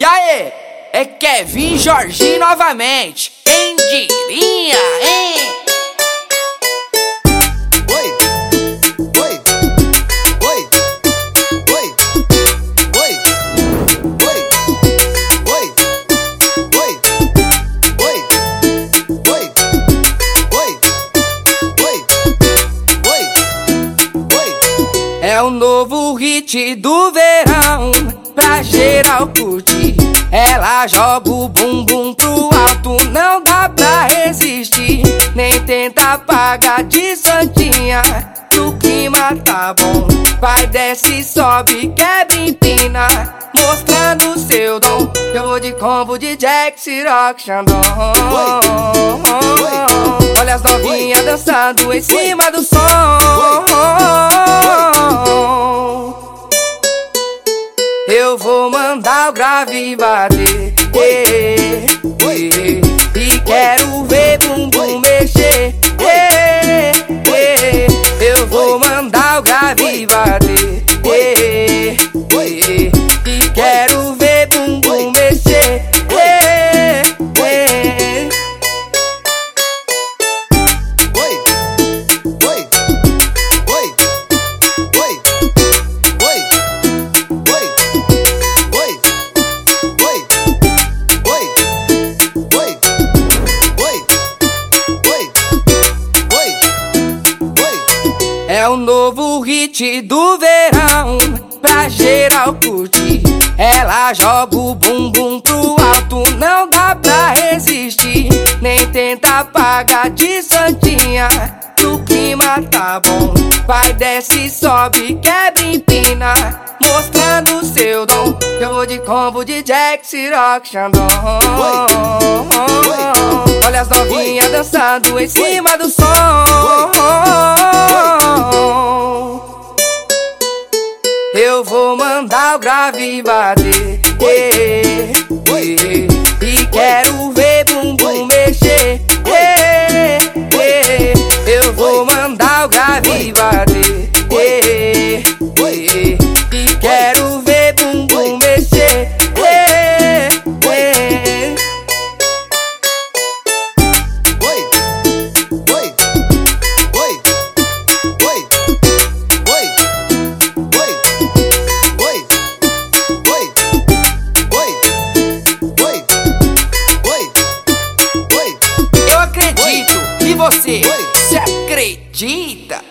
E aí? É Kevin Jorginho novamente. Quem diria, hein? Oi, oi, oi, oi, oi, oi, oi, oi, oi, oi, oi, oi, oi. É o novo hit do verão pra geral curtir. Ela joga o bumbum pro alto, não dá pra resistir. Nem tenta apagar de santinha, que o clima tá bom. Vai, desce, sobe, quebra, empina, mostrando seu dom. Eu vou de combo de Jack, Ciroc, Xandão. Olha as novinhas dançando em cima do som. Mandar o grave bater. eh, É o novo hit do verão pra geral curtir. Ela joga o bumbum pro alto, não dá pra resistir. Nem tenta apagar de santinha, que o clima tá bom. Vai, desce, sobe, quebra, empina, mostrando seu dom. Eu vou de combo de Jack, Ciroc, Xandão. Olha as novinhas dançando em cima do som. Eu vou mandar o grave bater. E quero você, você acredita?